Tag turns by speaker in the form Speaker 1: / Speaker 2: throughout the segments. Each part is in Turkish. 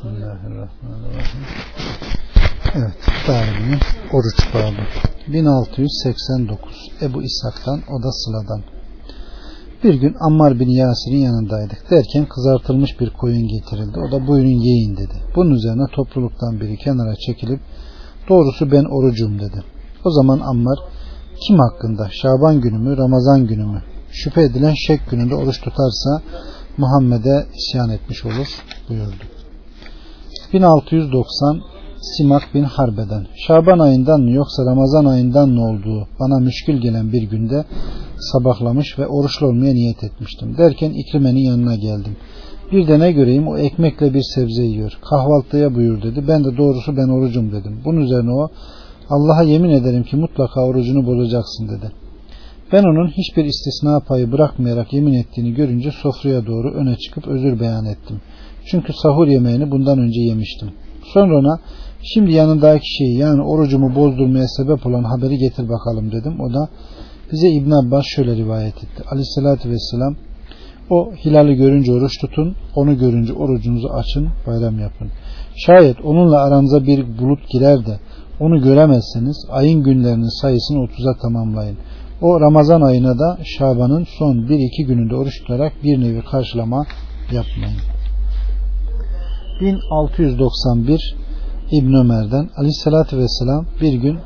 Speaker 1: Bismillahirrahmanirrahim. Evet, daimi oruç babı. 1689 Ebu İshak'tan, o da Sıla'dan. Bir gün Ammar bin Yasir'in yanındaydık. Derken kızartılmış bir koyun getirildi. O da buyurun yiyin dedi. Bunun üzerine topluluktan biri kenara çekilip doğrusu ben orucum dedi. O zaman Ammar kim hakkında Şaban günü mü Ramazan günü mü şüphe edilen şek gününde oruç tutarsa Muhammed'e isyan etmiş olur buyurdu. 1690 Simak bin Harbe'den Şaban ayından mı yoksa Ramazan ayından mı olduğu bana müşkül gelen bir günde sabahlamış ve oruçlu olmaya niyet etmiştim. Derken İkrime'nin yanına geldim. Bir de ne göreyim o ekmekle bir sebze yiyor. Kahvaltıya buyur dedi. Ben de doğrusu ben orucum dedim. Bunun üzerine o Allah'a yemin ederim ki mutlaka orucunu bozacaksın dedi. Ben onun hiçbir istisna payı bırakmayarak yemin ettiğini görünce sofraya doğru öne çıkıp özür beyan ettim. Çünkü sahur yemeğini bundan önce yemiştim. Sonra ona şimdi yanındaki şeyi yani orucumu bozdurmaya sebep olan haberi getir bakalım dedim. O da bize İbn Abbas şöyle rivayet etti. Aleyhissalatü vesselam o hilali görünce oruç tutun, onu görünce orucunuzu açın, bayram yapın. Şayet onunla aranıza bir bulut girer de onu göremezseniz ayın günlerinin sayısını 30'a tamamlayın. O Ramazan ayına da Şaban'ın son 1-2 gününde oruç tutarak bir nevi karşılama yapmayın. 1691 İbn Ömer'den Aleyhisselatü Vesselam bir gün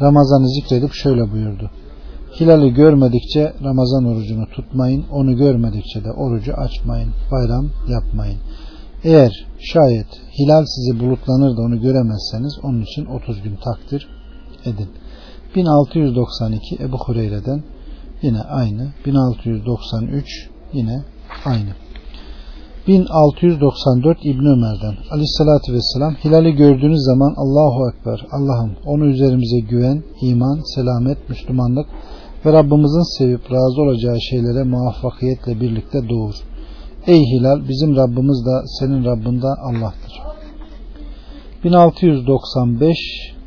Speaker 1: Ramazan'ı zikredip şöyle buyurdu. Hilali görmedikçe Ramazan orucunu tutmayın, onu görmedikçe de orucu açmayın, bayram yapmayın. Eğer şayet hilal sizi bulutlanır da onu göremezseniz onun için 30 gün takdir edin. 1692 Ebu Hureyre'den yine aynı. 1693 yine aynı. 1694 İbn Ömer'den Aleyhissalatü Vesselam hilali gördüğünüz zaman Allahu Ekber Allah'ım onu üzerimize güven, iman, selamet, Müslümanlık ve Rabbimizin sevip razı olacağı şeylere muvaffakiyetle birlikte doğur. Ey hilal bizim Rabbimiz de senin Rabbin de Allah'tır. 1695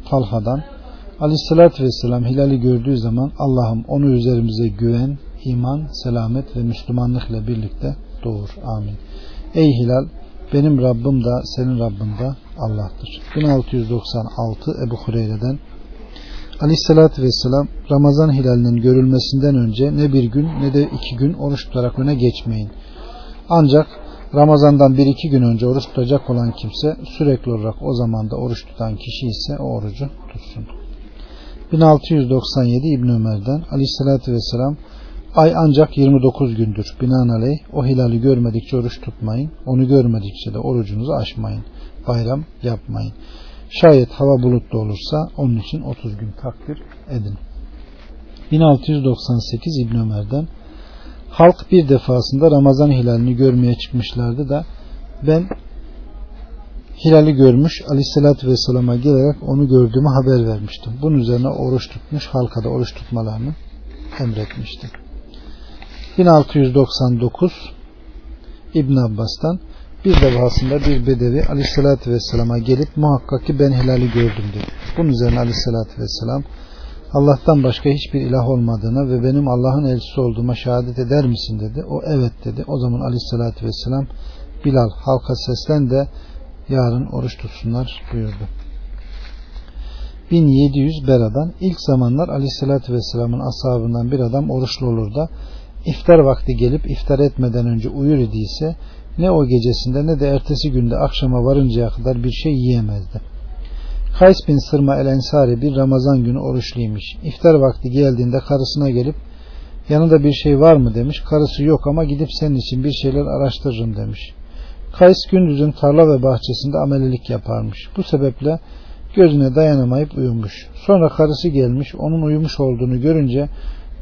Speaker 1: Talha'dan Aleyhissalatü Vesselam hilali gördüğü zaman Allah'ım onu üzerimize güven, iman, selamet ve Müslümanlıkla birlikte doğur. Amin. Ey hilal benim Rabbim de senin Rabbin de Allah'tır. 1696 Ebu Hureyre'den Aleyhissalatü Vesselam Ramazan hilalinin görülmesinden önce ne bir gün ne de iki gün oruç tutarak öne geçmeyin. Ancak Ramazan'dan bir iki gün önce oruç tutacak olan kimse sürekli olarak o zamanda oruç tutan kişi ise o orucu tutsun. 1697 İbn Ömer'den Aleyhisselatü Vesselam ay ancak 29 gündür. Binaenaleyh o hilali görmedikçe oruç tutmayın. Onu görmedikçe de orucunuzu aşmayın. Bayram yapmayın. Şayet hava bulutlu olursa onun için 30 gün takdir edin. 1698 İbn Ömer'den Halk bir defasında Ramazan hilalini görmeye çıkmışlardı da ben hilali görmüş aleyhissalatü vesselama gelerek onu gördüğümü haber vermiştim. Bunun üzerine oruç tutmuş halka da oruç tutmalarını emretmişti. 1699 İbn Abbas'tan bir defasında bir bedevi aleyhissalatü vesselama gelip muhakkak ki ben hilali gördüm dedi. Bunun üzerine aleyhissalatü vesselam Allah'tan başka hiçbir ilah olmadığına ve benim Allah'ın elçisi olduğuma şehadet eder misin dedi. O evet dedi. O zaman aleyhissalatü vesselam Bilal halka seslen de yarın oruç tutsunlar buyurdu. 1700 Bera'dan ilk zamanlar aleyhissalatü vesselamın ashabından bir adam oruçlu olur da iftar vakti gelip iftar etmeden önce uyur idiyse ne o gecesinde ne de ertesi günde akşama varıncaya kadar bir şey yiyemezdi. Kays bin Sırma el Ensari bir Ramazan günü oruçluymuş. İftar vakti geldiğinde karısına gelip yanında bir şey var mı demiş. Karısı yok ama gidip senin için bir şeyler araştırırım demiş. Kays gündüzün tarla ve bahçesinde amelilik yaparmış. Bu sebeple gözüne dayanamayıp uyumuş. Sonra karısı gelmiş onun uyumuş olduğunu görünce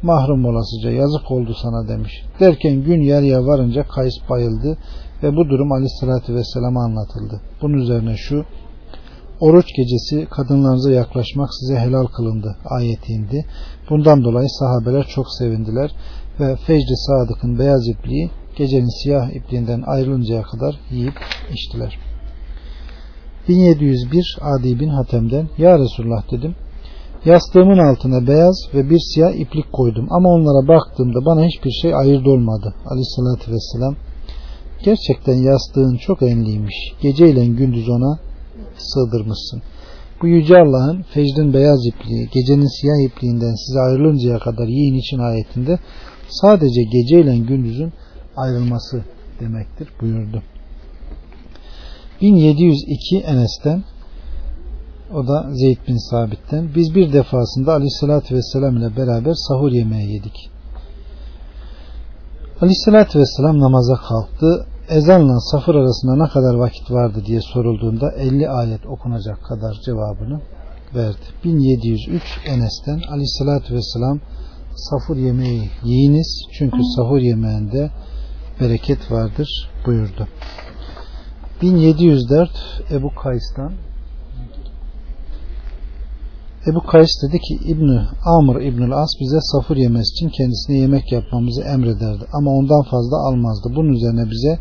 Speaker 1: mahrum olasıca yazık oldu sana demiş. Derken gün yarıya varınca Kays bayıldı ve bu durum aleyhissalatü vesselama anlatıldı. Bunun üzerine şu Oruç gecesi kadınlarınıza yaklaşmak size helal kılındı ayeti indi. Bundan dolayı sahabeler çok sevindiler ve Fecri Sadık'ın beyaz ipliği gecenin siyah ipliğinden ayrılıncaya kadar yiyip içtiler. 1701 Adi bin Hatem'den Ya Resulullah dedim. Yastığımın altına beyaz ve bir siyah iplik koydum ama onlara baktığımda bana hiçbir şey ayırt olmadı. Aleyhissalatü vesselam Gerçekten yastığın çok enliymiş. Geceyle gündüz ona sığdırmışsın. Bu Yüce Allah'ın fecrin beyaz ipliği, gecenin siyah ipliğinden size ayrılıncaya kadar yiyin için ayetinde sadece geceyle gündüzün ayrılması demektir buyurdu. 1702 Enes'ten o da Zeyd bin Sabit'ten biz bir defasında aleyhissalatü vesselam ile beraber sahur yemeği yedik. Aleyhissalatü vesselam namaza kalktı. Ezanla safır arasında ne kadar vakit vardı diye sorulduğunda 50 ayet okunacak kadar cevabını verdi. 1703 Enes'ten Aleyhissalatü vesselam safur yemeği yiyiniz çünkü sahur yemeğinde bereket vardır buyurdu. 1704 Ebu Kays'tan Ebu Kays dedi ki İbni Amr İbnül As bize safur yemesi için kendisine yemek yapmamızı emrederdi. Ama ondan fazla almazdı. Bunun üzerine bize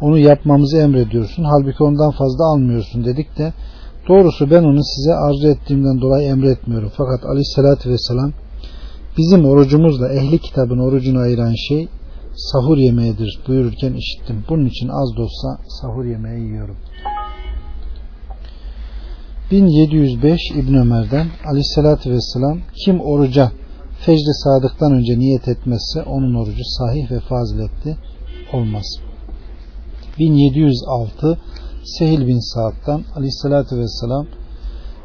Speaker 1: onu yapmamızı emrediyorsun. Halbuki ondan fazla almıyorsun dedik de doğrusu ben onu size arzu ettiğimden dolayı emretmiyorum. Fakat aleyhissalatü vesselam bizim orucumuzla ehli kitabın orucunu ayıran şey sahur yemeğidir buyururken işittim. Bunun için az da olsa sahur yemeği yiyorum. 1705 İbn Ömer'den Aleyhisselatü Vesselam kim oruca fecri sadıktan önce niyet etmezse onun orucu sahih ve faziletli olmaz. 1706 Sehil bin Sa'd'dan Aleyhisselatü Vesselam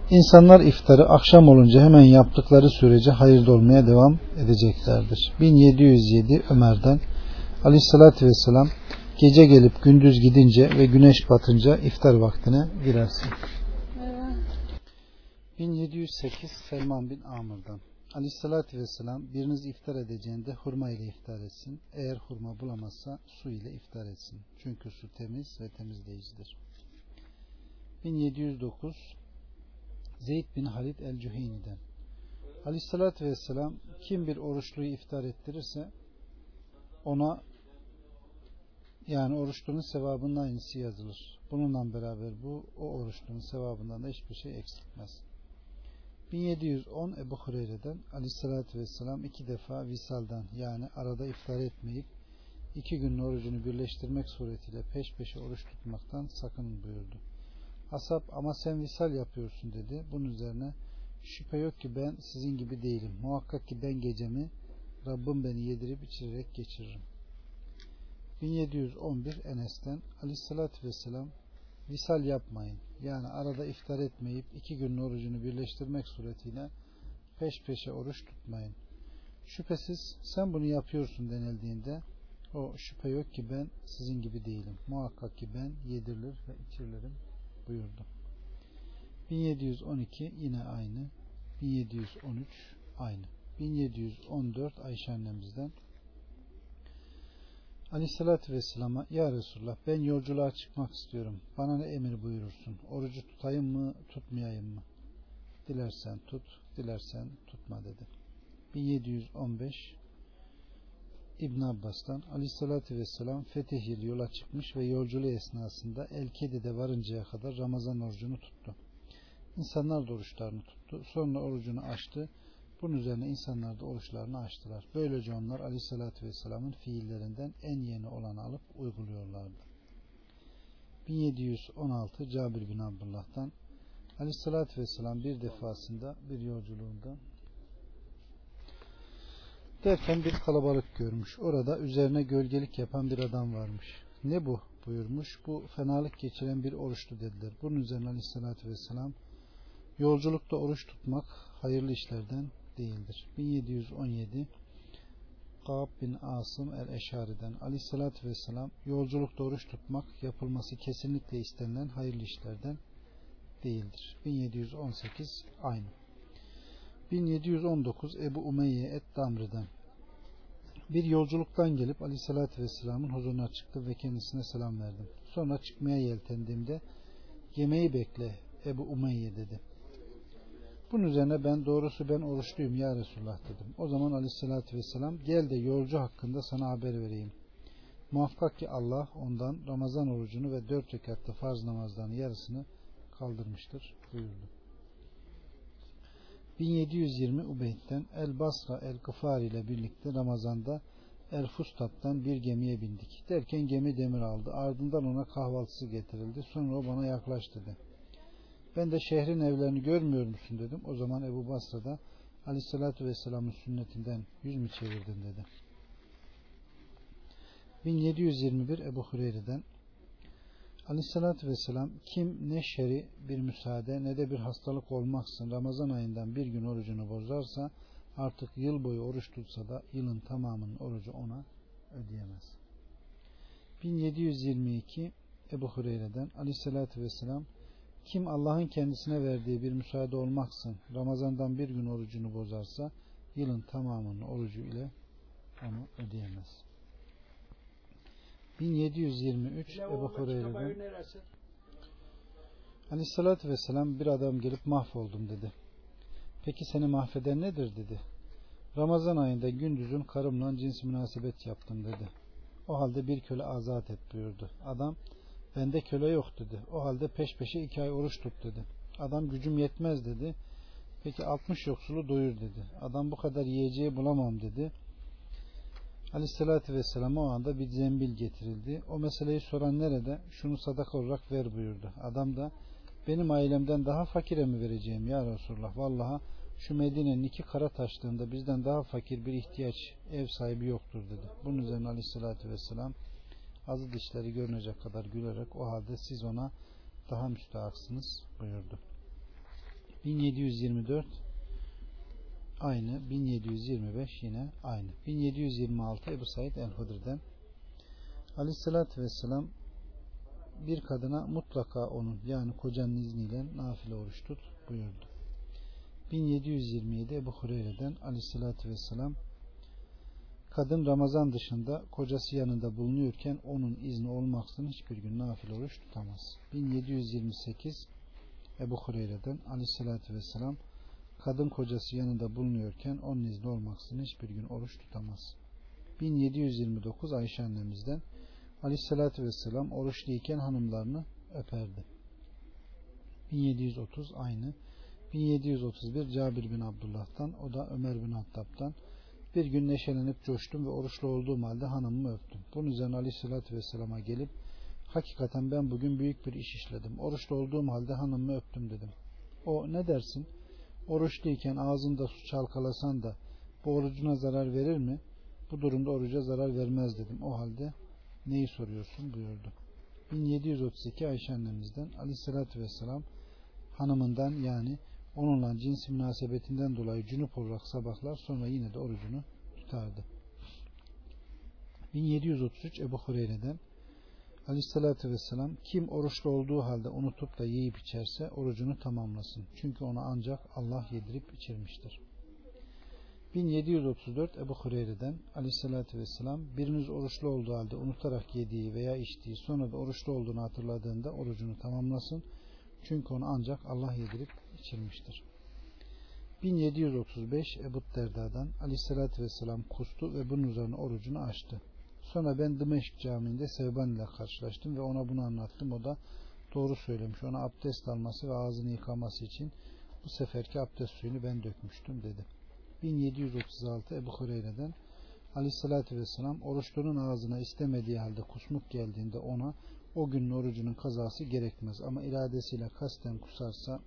Speaker 1: İnsanlar iftarı akşam olunca hemen yaptıkları sürece hayırda olmaya devam edeceklerdir. 1707 Ömer'den Aleyhisselatü Vesselam gece gelip gündüz gidince ve güneş batınca iftar vaktine girersin. 1708 Selman bin Amr'dan Aleyhissalatü Vesselam biriniz iftar edeceğinde hurma ile iftar etsin. Eğer hurma bulamazsa su ile iftar etsin. Çünkü su temiz ve temizleyicidir. 1709 Zeyd bin Halid el-Cüheyni'den Aleyhissalatü Vesselam kim bir oruçluyu iftar ettirirse ona yani oruçlunun sevabının aynısı yazılır. Bununla beraber bu o oruçlunun sevabından da hiçbir şey eksiltmez. 1710 Ebu Hureyre'den aleyhissalatü vesselam iki defa visaldan yani arada iftar etmeyip iki günün orucunu birleştirmek suretiyle peş peşe oruç tutmaktan sakının buyurdu. Asap ama sen visal yapıyorsun dedi. Bunun üzerine şüphe yok ki ben sizin gibi değilim. Muhakkak ki ben gecemi Rabbim beni yedirip içirerek geçiririm. 1711 Enes'ten aleyhissalatü vesselam visal yapmayın. Yani arada iftar etmeyip iki günün orucunu birleştirmek suretiyle peş peşe oruç tutmayın. Şüphesiz sen bunu yapıyorsun denildiğinde o şüphe yok ki ben sizin gibi değilim. Muhakkak ki ben yedirilir ve içirilirim buyurdu. 1712 yine aynı. 1713 aynı. 1714 Ayşe annemizden Aleyhissalatü Vesselam'a Ya Resulullah ben yolculuğa çıkmak istiyorum. Bana ne emir buyurursun? Orucu tutayım mı tutmayayım mı? Dilersen tut, dilersen tutma dedi. 1715 İbn Abbas'tan Aleyhissalatü Vesselam fetih yılı yola çıkmış ve yolculuğu esnasında El-Kedi'de varıncaya kadar Ramazan orucunu tuttu. İnsanlar da oruçlarını tuttu. Sonra orucunu açtı bunun üzerine insanlar da oruçlarını açtılar. Böylece onlar aleyhissalatü vesselamın fiillerinden en yeni olanı alıp uyguluyorlardı. 1716 Cabir bin Abdullah'tan aleyhissalatü vesselam bir defasında bir yolculuğunda derken bir kalabalık görmüş. Orada üzerine gölgelik yapan bir adam varmış. Ne bu buyurmuş. Bu fenalık geçiren bir oruçlu dediler. Bunun üzerine aleyhissalatü vesselam yolculukta oruç tutmak hayırlı işlerden değildir. 1717 Kab bin Asım el-Eşari'den aleyhissalatü vesselam yolculukta oruç tutmak yapılması kesinlikle istenilen hayırlı işlerden değildir. 1718 aynı. 1719 Ebu Umeyye et-Damri'den bir yolculuktan gelip aleyhissalatü vesselamın huzuruna çıktı ve kendisine selam verdim. Sonra çıkmaya yeltendiğimde yemeği bekle Ebu Umeyye dedi. Bunun üzerine ben doğrusu ben oruçluyum ya Resulullah dedim. O zaman aleyhissalatü vesselam gel de yolcu hakkında sana haber vereyim. Muhakkak ki Allah ondan Ramazan orucunu ve dört rekatlı farz namazlarının yarısını kaldırmıştır buyurdu. 1720 Ubeyd'den El Basra El Gıfari ile birlikte Ramazan'da El Fustat'tan bir gemiye bindik. Derken gemi demir aldı. Ardından ona kahvaltısı getirildi. Sonra o bana yaklaş dedi. Ben de şehrin evlerini görmüyor musun dedim. O zaman Ebu Basra da Aleyhisselatü Vesselam'ın sünnetinden yüz mü çevirdin dedi. 1721 Ebu Hureyre'den Aleyhisselatü Vesselam kim ne şeri bir müsaade ne de bir hastalık olmaksın Ramazan ayından bir gün orucunu bozarsa artık yıl boyu oruç tutsa da yılın tamamının orucu ona ödeyemez. 1722 Ebu Hureyre'den Aleyhisselatü Vesselam kim Allah'ın kendisine verdiği bir müsaade olmaksın Ramazan'dan bir gün orucunu bozarsa yılın tamamının orucu ile onu ödeyemez. 1723 Ebu Hureyre'den Aleyhissalatü Vesselam bir adam gelip mahvoldum dedi. Peki seni mahveden nedir dedi. Ramazan ayında gündüzün karımla cins münasebet yaptım dedi. O halde bir köle azat et buyurdu. Adam bende köle yok dedi. O halde peş peşe iki ay oruç tut dedi. Adam gücüm yetmez dedi. Peki 60 yoksulu doyur dedi. Adam bu kadar yiyeceği bulamam dedi. Aleyhissalatü Vesselam o anda bir zembil getirildi. O meseleyi soran nerede? Şunu sadaka olarak ver buyurdu. Adam da benim ailemden daha fakire mi vereceğim ya Resulullah? Vallahi şu Medine'nin iki kara taşlığında bizden daha fakir bir ihtiyaç ev sahibi yoktur dedi. Bunun üzerine Aleyhissalatü Vesselam azı dişleri görünecek kadar gülerek o halde siz ona daha müstahaksınız buyurdu. 1724 aynı 1725 yine aynı 1726 Ebu Said el-Hudr'den Aleyhissalatü Vesselam bir kadına mutlaka onun yani kocanın izniyle nafile oruç tut buyurdu. 1727 Ebu Hureyre'den Aleyhissalatü Vesselam kadın Ramazan dışında kocası yanında bulunuyorken onun izni olmaksızın hiçbir gün nafile oruç tutamaz. 1728 Ebu Hureyre'den Aleyhissalatü Vesselam kadın kocası yanında bulunuyorken onun izni olmaksızın hiçbir gün oruç tutamaz. 1729 Ayşe annemizden Aleyhissalatü Vesselam oruçluyken hanımlarını öperdi. 1730 aynı. 1731 Cabir bin Abdullah'tan o da Ömer bin Hattab'dan bir gün neşelenip coştum ve oruçlu olduğum halde hanımımı öptüm. Bunun üzerine Aleyhisselatü Vesselam'a gelip hakikaten ben bugün büyük bir iş işledim. Oruçlu olduğum halde hanımımı öptüm dedim. O ne dersin? Oruçluyken ağzında su çalkalasan da bu orucuna zarar verir mi? Bu durumda oruca zarar vermez dedim. O halde neyi soruyorsun buyurdu. 1732 Ayşe annemizden Aleyhisselatü Vesselam hanımından yani onunla cins münasebetinden dolayı cünüp olarak sabahlar sonra yine de orucunu tutardı. 1733 Ebu Hureyre'den Aleyhisselatü Vesselam kim oruçlu olduğu halde unutup da yiyip içerse orucunu tamamlasın. Çünkü ona ancak Allah yedirip içirmiştir. 1734 Ebu Hureyre'den Aleyhisselatü Vesselam biriniz oruçlu olduğu halde unutarak yediği veya içtiği sonra da oruçlu olduğunu hatırladığında orucunu tamamlasın. Çünkü onu ancak Allah yedirip içirmiştir. 1735 Ebu Derda'dan Aleyhisselatü Vesselam kustu ve bunun üzerine orucunu açtı. Sonra ben Dımeşk Camii'nde Sevban ile karşılaştım ve ona bunu anlattım. O da doğru söylemiş. Ona abdest alması ve ağzını yıkaması için bu seferki abdest suyunu ben dökmüştüm dedi. 1736 Ebu Hureyre'den Aleyhisselatü Vesselam oruçlunun ağzına istemediği halde kusmuk geldiğinde ona o günün orucunun kazası gerekmez. Ama iradesiyle kasten kusarsa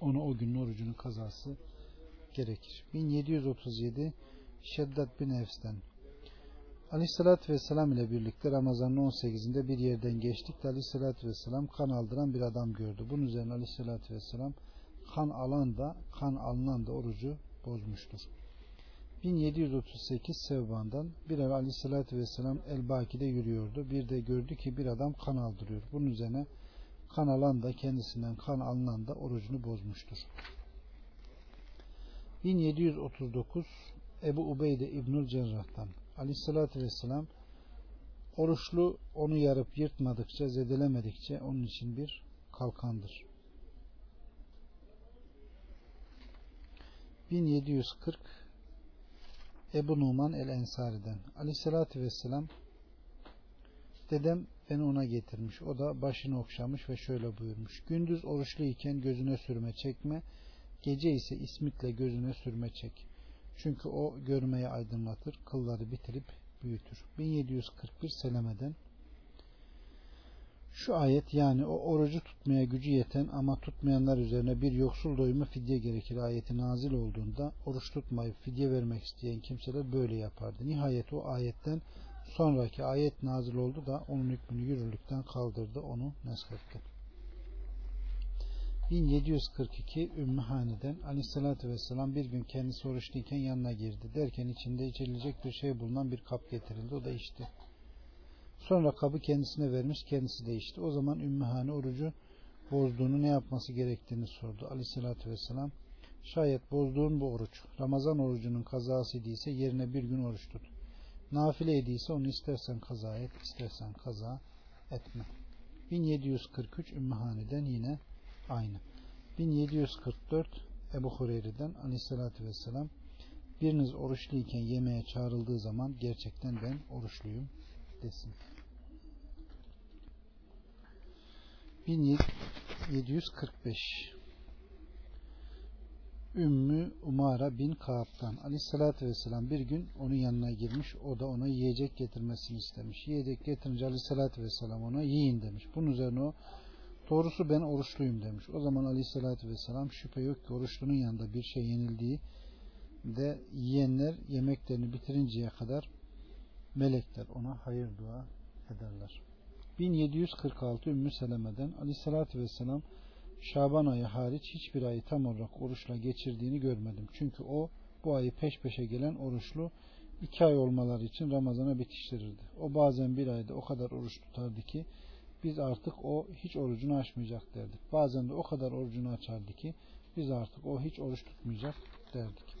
Speaker 1: ona o günün orucunun kazası gerekir. 1737 Şeddat bin Efs'ten Aleyhissalatü Vesselam ile birlikte Ramazan'ın 18'inde bir yerden geçtik de Aleyhissalatü Vesselam kan aldıran bir adam gördü. Bunun üzerine Aleyhissalatü Vesselam kan alan da kan alınan da orucu bozmuştur. 1738 Sevban'dan bir ev aleyhissalatü vesselam El-Baki'de yürüyordu. Bir de gördü ki bir adam kan aldırıyor. Bunun üzerine kan alan da kendisinden kan alınan da orucunu bozmuştur. 1739 Ebu Ubeyde İbnül Cerrah'tan aleyhissalatü vesselam oruçlu onu yarıp yırtmadıkça zedelemedikçe onun için bir kalkandır. 1740 Ebu Numan el-Ensari'den Aleyhisselatü Vesselam dedem beni ona getirmiş. O da başını okşamış ve şöyle buyurmuş. Gündüz oruçlu iken gözüne sürme çekme, gece ise ismitle gözüne sürme çek. Çünkü o görmeyi aydınlatır, kılları bitirip büyütür. 1741 Seleme'den şu ayet yani o orucu tutmaya gücü yeten ama tutmayanlar üzerine bir yoksul doyumu fidye gerekir ayeti nazil olduğunda oruç tutmayıp fidye vermek isteyen kimseler böyle yapardı. Nihayet o ayetten sonraki ayet nazil oldu da onun hükmünü yürürlükten kaldırdı onu neshetti. 1742 Ümmü Hani'den Aleyhisselatü Vesselam bir gün kendisi oruçluyken yanına girdi. Derken içinde içilecek bir şey bulunan bir kap getirildi. O da içti. Sonra kabı kendisine vermiş kendisi de içti. O zaman Ümmü Hani orucu bozduğunu ne yapması gerektiğini sordu. Aleyhisselatü Vesselam şayet bozduğun bu oruç Ramazan orucunun kazası idiyse yerine bir gün oruç tut. Nafile idiyse onu istersen kaza et, istersen kaza etme. 1743 Ümmühani'den yine aynı. 1744 Ebu Hureyre'den aleyhissalatü vesselam biriniz oruçluyken yemeğe çağrıldığı zaman gerçekten ben oruçluyum desin. 1745 Ümmü Umara bin Kaab'dan Aleyhisselatü Vesselam bir gün onun yanına girmiş o da ona yiyecek getirmesini istemiş. Yiyecek getirince Aleyhisselatü Vesselam ona yiyin demiş. Bunun üzerine o doğrusu ben oruçluyum demiş. O zaman Aleyhisselatü Vesselam şüphe yok ki oruçlunun yanında bir şey yenildiği de yiyenler yemeklerini bitirinceye kadar melekler ona hayır dua ederler. 1746 Ümmü Seleme'den Aleyhisselatü Vesselam Şaban ayı hariç hiçbir ayı tam olarak oruçla geçirdiğini görmedim. Çünkü o bu ayı peş peşe gelen oruçlu iki ay olmaları için Ramazan'a bitiştirirdi. O bazen bir ayda o kadar oruç tutardı ki biz artık o hiç orucunu açmayacak derdik. Bazen de o kadar orucunu açardı ki biz artık o hiç oruç tutmayacak derdik.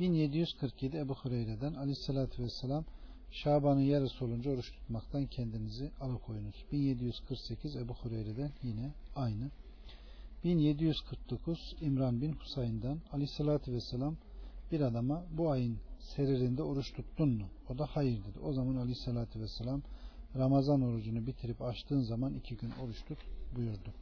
Speaker 1: 1747 Ebu Hureyre'den Aleyhisselatü Vesselam Şaban'ın yarısı olunca oruç tutmaktan kendinizi alıkoyunuz. 1748 Ebu Hureyre'den yine aynı. 1749 İmran bin Husayn'dan Aleyhisselatü Vesselam bir adama bu ayın seririnde oruç tuttun mu? O da hayır dedi. O zaman Aleyhisselatü Vesselam Ramazan orucunu bitirip açtığın zaman iki gün oruç tut buyurdu.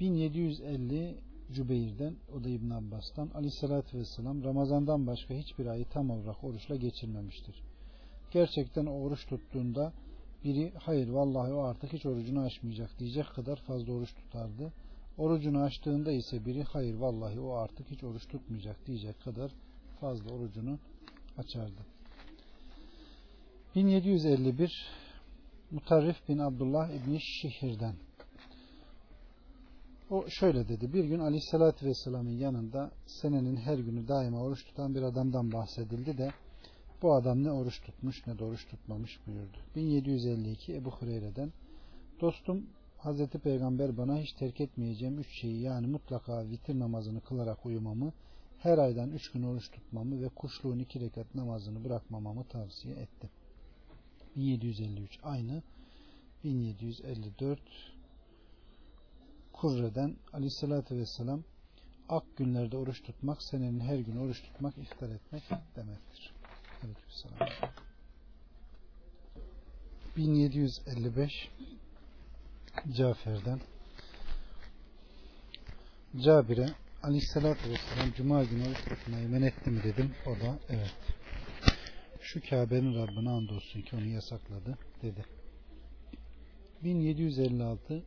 Speaker 1: 1750 Cübeyr'den o da İbn Abbas'tan Aleyhisselatü Vesselam Ramazan'dan başka hiçbir ayı tam olarak oruçla geçirmemiştir. Gerçekten oruç tuttuğunda biri hayır vallahi o artık hiç orucunu açmayacak diyecek kadar fazla oruç tutardı. Orucunu açtığında ise biri hayır vallahi o artık hiç oruç tutmayacak diyecek kadar fazla orucunu açardı. 1751 Mutarrif bin Abdullah İbni Şihir'den o şöyle dedi. Bir gün Aleyhisselatü Vesselam'ın yanında senenin her günü daima oruç tutan bir adamdan bahsedildi de bu adam ne oruç tutmuş ne de oruç tutmamış buyurdu. 1752 Ebu Hureyre'den Dostum Hazreti Peygamber bana hiç terk etmeyeceğim üç şeyi yani mutlaka vitir namazını kılarak uyumamı, her aydan üç gün oruç tutmamı ve kuşluğun iki rekat namazını bırakmamamı tavsiye etti. 1753 aynı 1754 Kurre'den Aleyhisselatü Vesselam ak günlerde oruç tutmak senenin her gün oruç tutmak iftar etmek demektir. Aleykümselam. 1755 Cafer'den Cabir'e Aleyhisselatü Vesselam Cuma günü oruç tutmayı men etti mi dedim. O da evet. Şu Kabe'nin Rabbine andolsun ki onu yasakladı dedi. 1756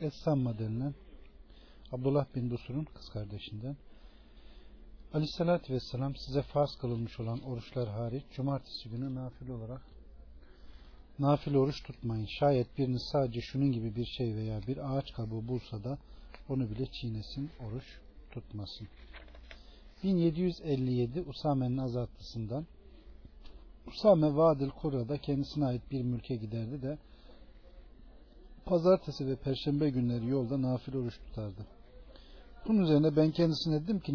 Speaker 1: Es-Samma denilen Abdullah bin Busur'un kız kardeşinden Aleyhissalatü Vesselam size farz kılınmış olan oruçlar hariç cumartesi günü nafile olarak nafile oruç tutmayın. Şayet biriniz sadece şunun gibi bir şey veya bir ağaç kabuğu bulsa da onu bile çiğnesin, oruç tutmasın. 1757 Usame'nin azaltısından Usame Vadil Kura'da kendisine ait bir mülke giderdi de pazartesi ve perşembe günleri yolda nafile oruç tutardı. Bunun üzerine ben kendisine dedim ki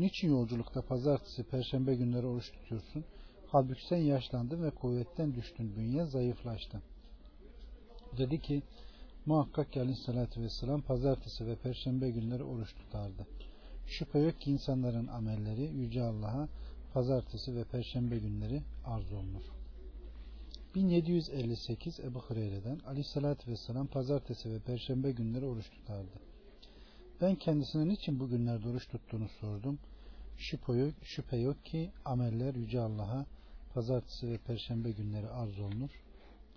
Speaker 1: niçin, yolculukta pazartesi, perşembe günleri oruç tutuyorsun? Halbuki sen yaşlandın ve kuvvetten düştün, bünye zayıflaştı. Dedi ki muhakkak ki aleyhissalatü vesselam pazartesi ve perşembe günleri oruç tutardı. Şüphe yok ki insanların amelleri Yüce Allah'a pazartesi ve perşembe günleri arz olunur. 1758 Ebu Hureyre'den aleyhissalatü vesselam pazartesi ve perşembe günleri oruç tutardı. Ben kendisine niçin bu günlerde oruç tuttuğunu sordum. Şüphe yok, şüphe yok ki ameller Yüce Allah'a pazartesi ve perşembe günleri arz olunur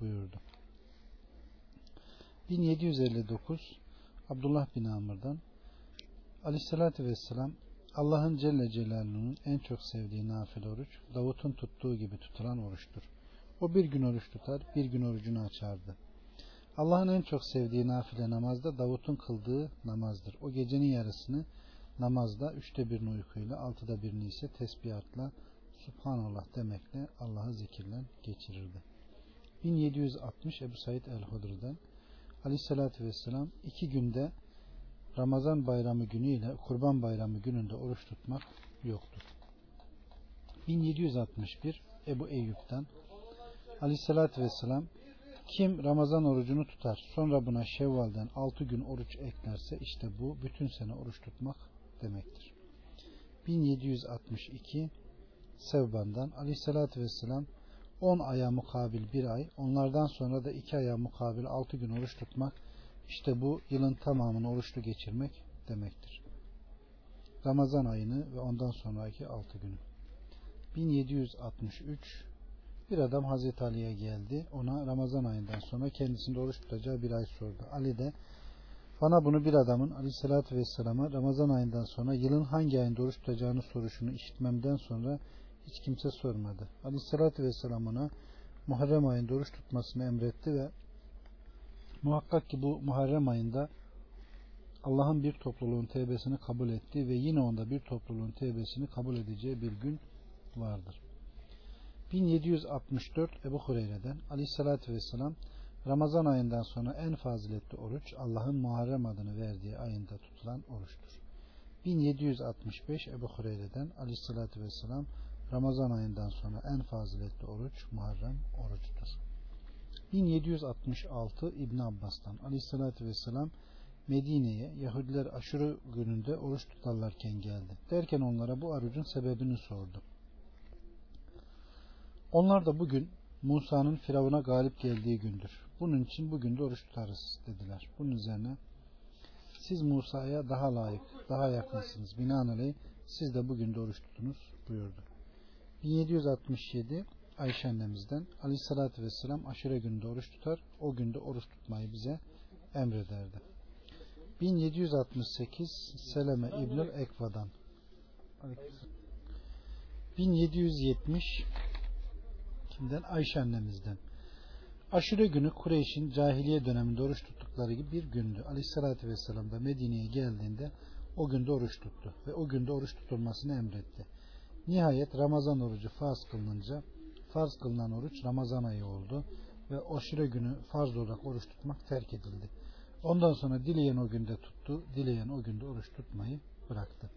Speaker 1: buyurdu. 1759 Abdullah bin Amr'dan Aleyhisselatü Vesselam Allah'ın Celle Celaluhu'nun en çok sevdiği nafile oruç Davut'un tuttuğu gibi tutulan oruçtur. O bir gün oruç tutar, bir gün orucunu açardı. Allah'ın en çok sevdiği nafile namaz da Davut'un kıldığı namazdır. O gecenin yarısını namazda üçte birini uykuyla, altıda birini ise tesbihatla, Subhanallah demekle Allah'ı zikirle geçirirdi. 1760 Ebu Said el-Hudr'dan Aleyhisselatü Vesselam iki günde Ramazan bayramı günü ile Kurban bayramı gününde oruç tutmak yoktur. 1761 Ebu Eyyub'dan Aleyhisselatü Vesselam kim Ramazan orucunu tutar sonra buna Şevval'den 6 gün oruç eklerse işte bu bütün sene oruç tutmak demektir. 1762 Sevban'dan Aleyhisselatü Vesselam 10 aya mukabil bir ay onlardan sonra da 2 aya mukabil 6 gün oruç tutmak işte bu yılın tamamını oruçlu geçirmek demektir. Ramazan ayını ve ondan sonraki 6 günü. 1763 bir adam Hazreti Ali'ye geldi. Ona Ramazan ayından sonra kendisinde oruç tutacağı bir ay sordu. Ali de bana bunu bir adamın aleyhissalatü vesselama Ramazan ayından sonra yılın hangi ayında oruç tutacağını soruşunu işitmemden sonra hiç kimse sormadı. Aleyhissalatü vesselam ona Muharrem ayında oruç tutmasını emretti ve muhakkak ki bu Muharrem ayında Allah'ın bir topluluğun tevbesini kabul ettiği ve yine onda bir topluluğun tevbesini kabul edeceği bir gün vardır. 1764 Ebu Hureyre'den Aleyhisselatü Vesselam Ramazan ayından sonra en faziletli oruç Allah'ın Muharrem adını verdiği ayında tutulan oruçtur. 1765 Ebu Hureyre'den Aleyhisselatü Vesselam Ramazan ayından sonra en faziletli oruç Muharrem oruçtur. 1766 İbn Abbas'tan Aleyhisselatü Vesselam Medine'ye Yahudiler aşırı gününde oruç tutarlarken geldi. Derken onlara bu orucun sebebini sordu. Onlar da bugün Musa'nın Firavun'a galip geldiği gündür. Bunun için bugün de oruç tutarız dediler. Bunun üzerine siz Musa'ya daha layık, daha yakınsınız. Binaenaleyh siz de bugün de oruç tutunuz buyurdu. 1767 Ayşe annemizden Aleyhisselatü Vesselam aşure günde oruç tutar. O günde oruç tutmayı bize emrederdi. 1768 Seleme İbnül Ekva'dan 1770 kimden? Ayşe annemizden. Aşure günü Kureyş'in cahiliye döneminde oruç tuttukları gibi bir gündü. Aleyhissalatü vesselam da Medine'ye geldiğinde o günde oruç tuttu ve o günde oruç tutulmasını emretti. Nihayet Ramazan orucu farz kılınınca farz kılınan oruç Ramazan ayı oldu ve aşure günü farz olarak oruç tutmak terk edildi. Ondan sonra dileyen o günde tuttu, dileyen o günde oruç tutmayı bıraktı.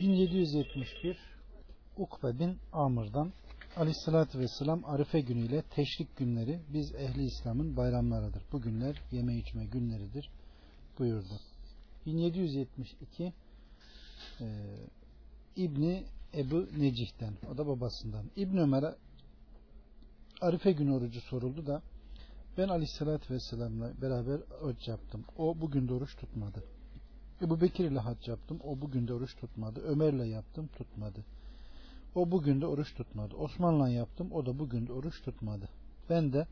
Speaker 1: 1771 Ukbe bin Amr'dan Aleyhissalatü Vesselam Arife günüyle teşrik günleri biz ehli İslam'ın bayramlarıdır. Bu günler yeme içme günleridir buyurdu. 1772 e, İbni Ebu Necih'ten o da babasından. İbn Ömer'e Arife günü orucu soruldu da ben Aleyhisselatü Vesselam'la beraber oruç yaptım. O bugün de oruç tutmadı. Ebu Bekir ile hac yaptım. O bugün de oruç tutmadı. Ömer'le yaptım tutmadı. O bugün de oruç tutmadı. Osman'la yaptım. O da bugün de oruç tutmadı. Ben de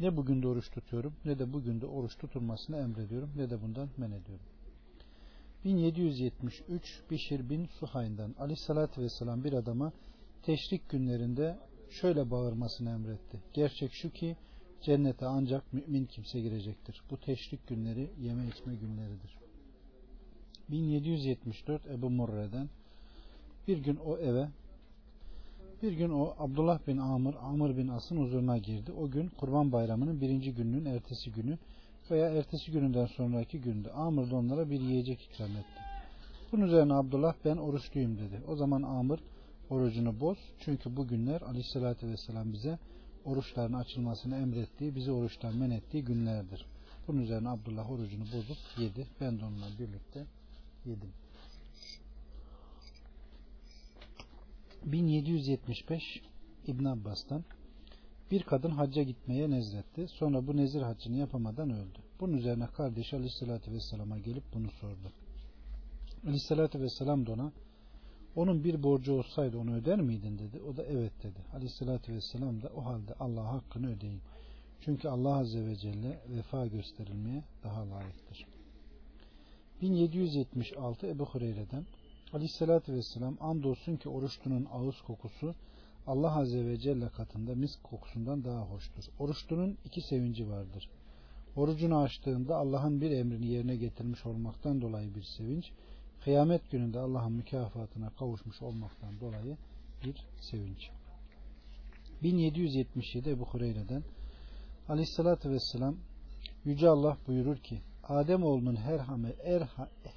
Speaker 1: ne bugün de oruç tutuyorum ne de bugün de oruç tutulmasını emrediyorum ne de bundan men ediyorum. 1773 Bişir bin Suhayn'dan Aleyhisselatü Vesselam bir adama teşrik günlerinde şöyle bağırmasını emretti. Gerçek şu ki cennete ancak mümin kimse girecektir. Bu teşrik günleri yeme içme günleridir. 1774 Ebu Murre'den bir gün o eve bir gün o Abdullah bin Amr, Amr bin As'ın huzuruna girdi. O gün Kurban Bayramı'nın birinci gününün ertesi günü veya ertesi gününden sonraki günde Amr da onlara bir yiyecek ikram etti. Bunun üzerine Abdullah ben oruçluyum dedi. O zaman Amr orucunu boz. Çünkü bu günler aleyhissalatü vesselam bize oruçların açılmasını emrettiği, bizi oruçtan men ettiği günlerdir. Bunun üzerine Abdullah orucunu bozup yedi. Ben de onunla birlikte yedim. 1775 İbn Abbas'tan Bir kadın hacca gitmeye nezretti. Sonra bu nezir haccını yapamadan öldü. Bunun üzerine kardeşi Aleyhisselatü Vesselam'a gelip bunu sordu. Aleyhisselatü Vesselam da ona onun bir borcu olsaydı onu öder miydin dedi. O da evet dedi. Aleyhisselatü Vesselam da o halde Allah hakkını ödeyin. Çünkü Allah Azze ve Celle vefa gösterilmeye daha layıktır. 1776 Ebu Hureyre'den Aleyhisselatü Vesselam andolsun ki oruçlunun ağız kokusu Allah Azze ve Celle katında misk kokusundan daha hoştur. Oruçlunun iki sevinci vardır. Orucunu açtığında Allah'ın bir emrini yerine getirmiş olmaktan dolayı bir sevinç, kıyamet gününde Allah'ın mükafatına kavuşmuş olmaktan dolayı bir sevinç. 1777 Ebu Hureyre'den Aleyhisselatü Vesselam Yüce Allah buyurur ki Adem oğlunun her, her,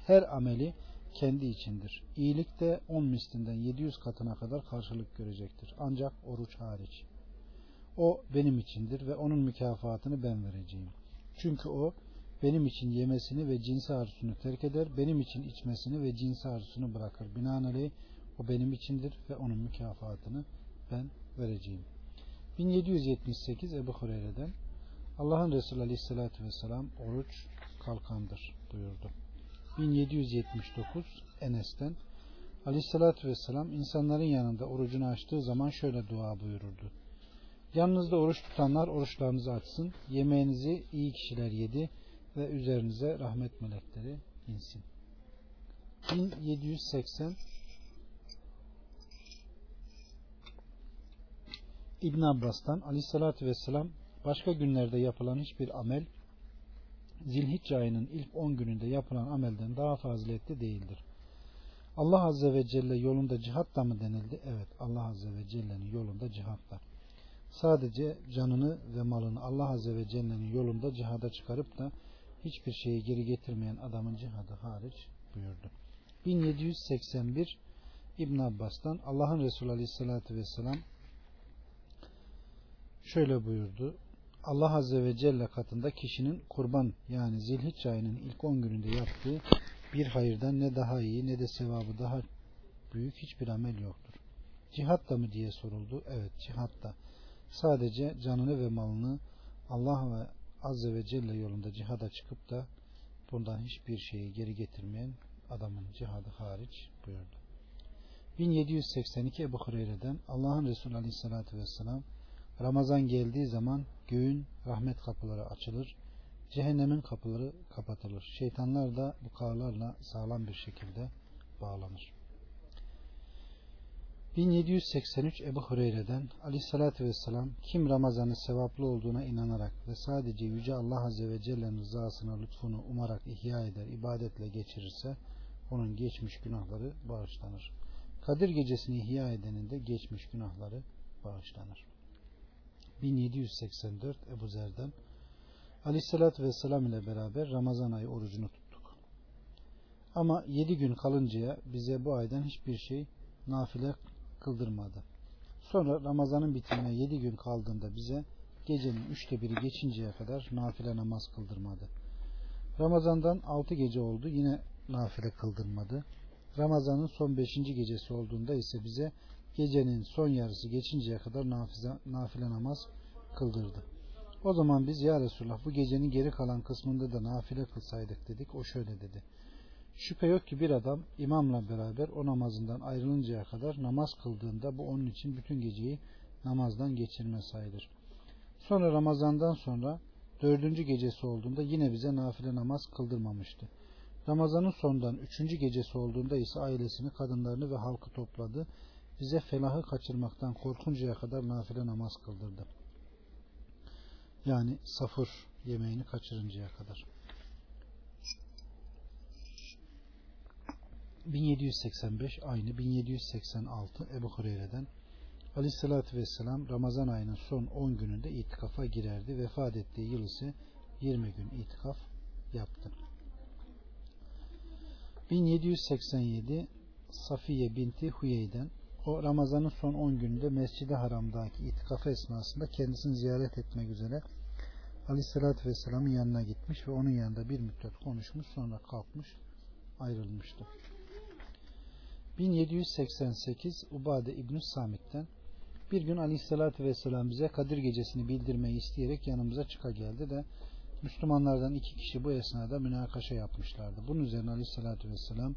Speaker 1: her ameli kendi içindir. İyilik de 10 mislinden 700 katına kadar karşılık görecektir. Ancak oruç hariç. O benim içindir ve onun mükafatını ben vereceğim. Çünkü o benim için yemesini ve cinsi arzusunu terk eder, benim için içmesini ve cinsi arzusunu bırakır. Binaenaleyh o benim içindir ve onun mükafatını ben vereceğim. 1778 Ebu Hureyre'den Allah'ın Resulü Aleyhisselatü Vesselam oruç kalkandır buyurdu. 1779 Enes'ten Aleyhisselatü Vesselam insanların yanında orucunu açtığı zaman şöyle dua buyururdu. Yanınızda oruç tutanlar oruçlarınızı açsın, yemeğinizi iyi kişiler yedi ve üzerinize rahmet melekleri insin. 1780 İbn Abbas'tan Aleyhisselatü Vesselam başka günlerde yapılan hiçbir amel Zilhicce ayının ilk 10 gününde yapılan amelden daha faziletli değildir. Allah Azze ve Celle yolunda cihat da mı denildi? Evet Allah Azze ve Celle'nin yolunda cihat da. Sadece canını ve malını Allah Azze ve Celle'nin yolunda cihada çıkarıp da hiçbir şeyi geri getirmeyen adamın cihadı hariç buyurdu. 1781 İbn Abbas'tan Allah'ın Resulü Aleyhisselatü Vesselam şöyle buyurdu. Allah Azze ve Celle katında kişinin kurban yani zilhicce ayının ilk 10 gününde yaptığı bir hayırdan ne daha iyi ne de sevabı daha büyük hiçbir amel yoktur. Cihat da mı diye soruldu. Evet cihat da. Sadece canını ve malını Allah ve Azze ve Celle yolunda cihada çıkıp da bundan hiçbir şeyi geri getirmeyen adamın cihadı hariç buyurdu. 1782 Ebu Hureyre'den Allah'ın Resulü Aleyhisselatü Vesselam Ramazan geldiği zaman göğün rahmet kapıları açılır, cehennemin kapıları kapatılır. Şeytanlar da bu kağlarla sağlam bir şekilde bağlanır. 1783 Ebu Hureyre'den Aleyhisselatü Vesselam kim Ramazan'ın sevaplı olduğuna inanarak ve sadece Yüce Allah Azze ve Celle'nin rızasına lütfunu umarak ihya eder, ibadetle geçirirse onun geçmiş günahları bağışlanır. Kadir gecesini ihya edenin de geçmiş günahları bağışlanır. 1784 Ebu Zer'den Aleyhisselatü Vesselam ile beraber Ramazan ayı orucunu tuttuk. Ama yedi gün kalıncaya bize bu aydan hiçbir şey nafile kıldırmadı. Sonra Ramazanın bitimine yedi gün kaldığında bize gecenin üçte biri geçinceye kadar nafile namaz kıldırmadı. Ramazandan altı gece oldu yine nafile kıldırmadı. Ramazanın son beşinci gecesi olduğunda ise bize gecenin son yarısı geçinceye kadar nafize, nafile namaz kıldırdı. O zaman biz ya Resulullah bu gecenin geri kalan kısmında da nafile kılsaydık dedik. O şöyle dedi. Şüphe yok ki bir adam imamla beraber o namazından ayrılıncaya kadar namaz kıldığında bu onun için bütün geceyi namazdan geçirme sayılır. Sonra Ramazandan sonra dördüncü gecesi olduğunda yine bize nafile namaz kıldırmamıştı. Ramazanın sondan üçüncü gecesi olduğunda ise ailesini, kadınlarını ve halkı topladı bize felahı kaçırmaktan korkuncaya kadar nafile namaz kıldırdı. Yani safır yemeğini kaçırıncaya kadar. 1785 aynı 1786 Ebu Hureyre'den Aleyhisselatü Vesselam Ramazan ayının son 10 gününde itikafa girerdi. Vefat ettiği yıl ise 20 gün itikaf yaptı. 1787 Safiye binti Huyey'den o Ramazan'ın son 10 gününde Mescid-i Haram'daki itikaf esnasında kendisini ziyaret etmek üzere Aleyhisselatü Vesselam'ın yanına gitmiş ve onun yanında bir müddet konuşmuş sonra kalkmış ayrılmıştı. 1788 Ubade İbn Samit'ten Bir gün Aleyhisselatü Vesselam bize Kadir gecesini bildirmeyi isteyerek yanımıza çıka geldi de Müslümanlardan iki kişi bu esnada münakaşa yapmışlardı. Bunun üzerine Aleyhisselatü Vesselam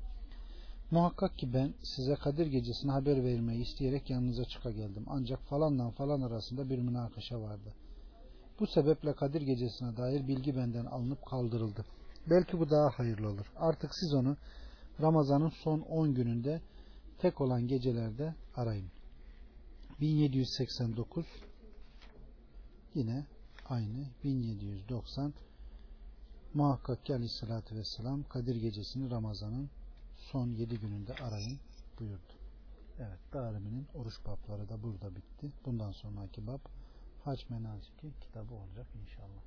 Speaker 1: Muhakkak ki ben size Kadir gecesini haber vermeyi isteyerek yanınıza çıka geldim. Ancak falanla falan arasında bir münakaşa vardı. Bu sebeple Kadir gecesine dair bilgi benden alınıp kaldırıldı. Belki bu daha hayırlı olur. Artık siz onu Ramazan'ın son 10 gününde tek olan gecelerde arayın. 1789 yine aynı 1790 muhakkak ki aleyhissalatü vesselam Kadir gecesini Ramazan'ın son 7 gününde arayın buyurdu. Evet Darimi'nin oruç babları da burada bitti. Bundan sonraki bab hac menasiki kitabı olacak inşallah.